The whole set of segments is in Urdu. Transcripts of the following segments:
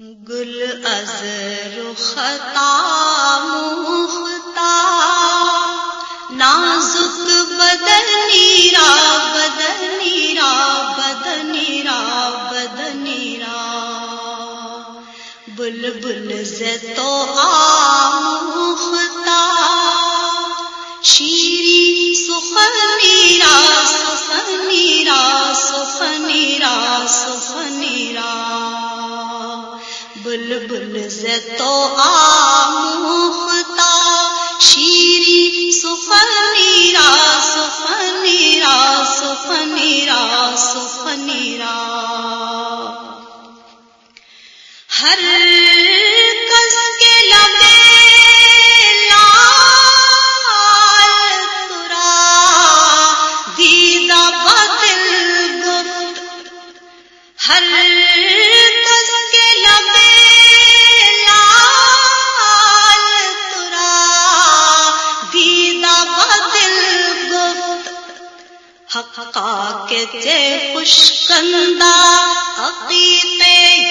گل از رختا مختا نازک بدنیرا بدنیرا بدنیرا بدنیرا بل بل سے تو آختا شیری سخنیرا سخنیرا سخنیرا سخنیرا بلبل سے تو آمتا شیری سفنیرا سفنیرا سفنیرا سفنیرا ہر حقا کے تے خوشکندہ عقیق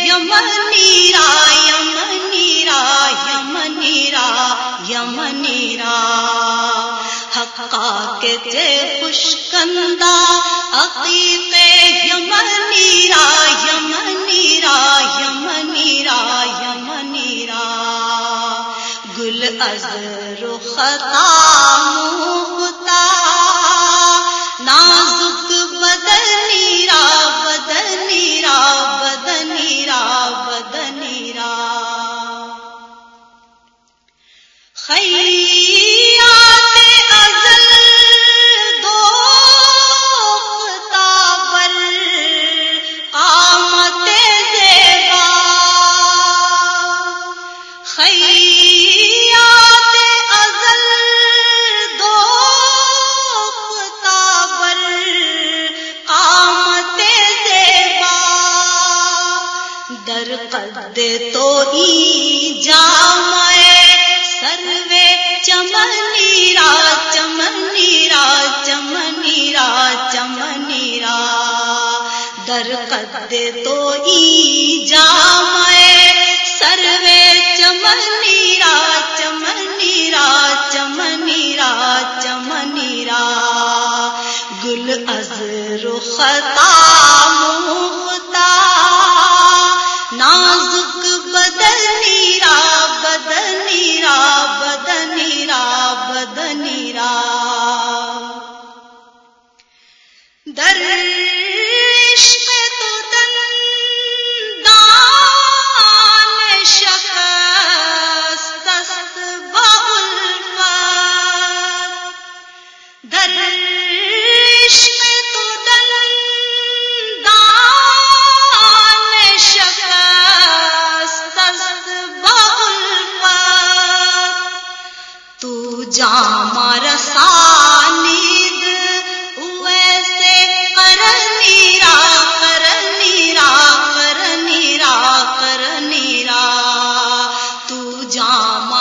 یمنیرا یمنیرا یمنیرا یمنیرا حقا کے تے خوشکندہ عقیق یمنیرا یمنیرا یمنیرا یمنیرا گل از رختا مختا قد تو ای جامع سروے چمنیرا چمنیرا چمنیرا چمنیرا در قد تو ای جامع سروے چمنیرا چمنیرا چمنیرا چمنیرا گل از رختا ناز جام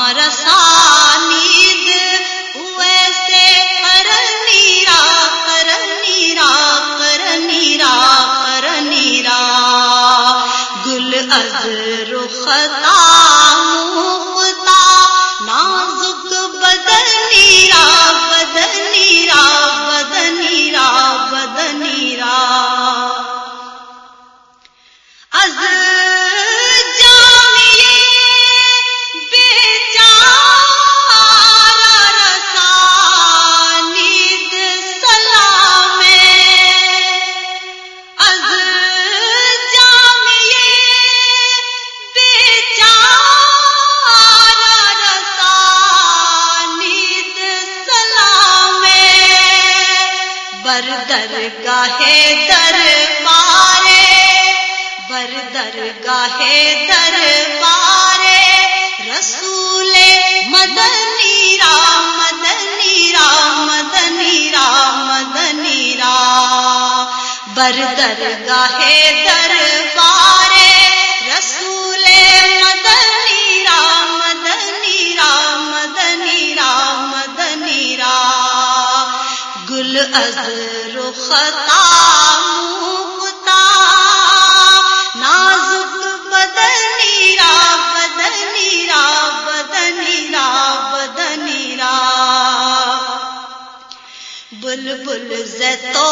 بردر گاہے در پارے بردر گاہے در پارے رسول مدنی رام مدنی رام مدنی رام، مدنی را بردر گاہے در از رختا نازک بدنی را بدنی را بدنی را بدنی را۔ بل زیتو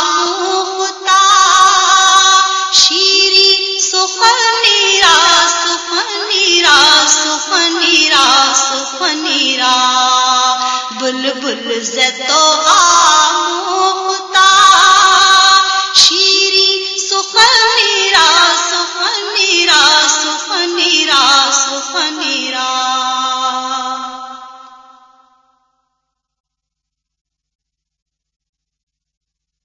آموکتا شیری سفنی را سفنی را، سخنی را سخنی را۔ زیتو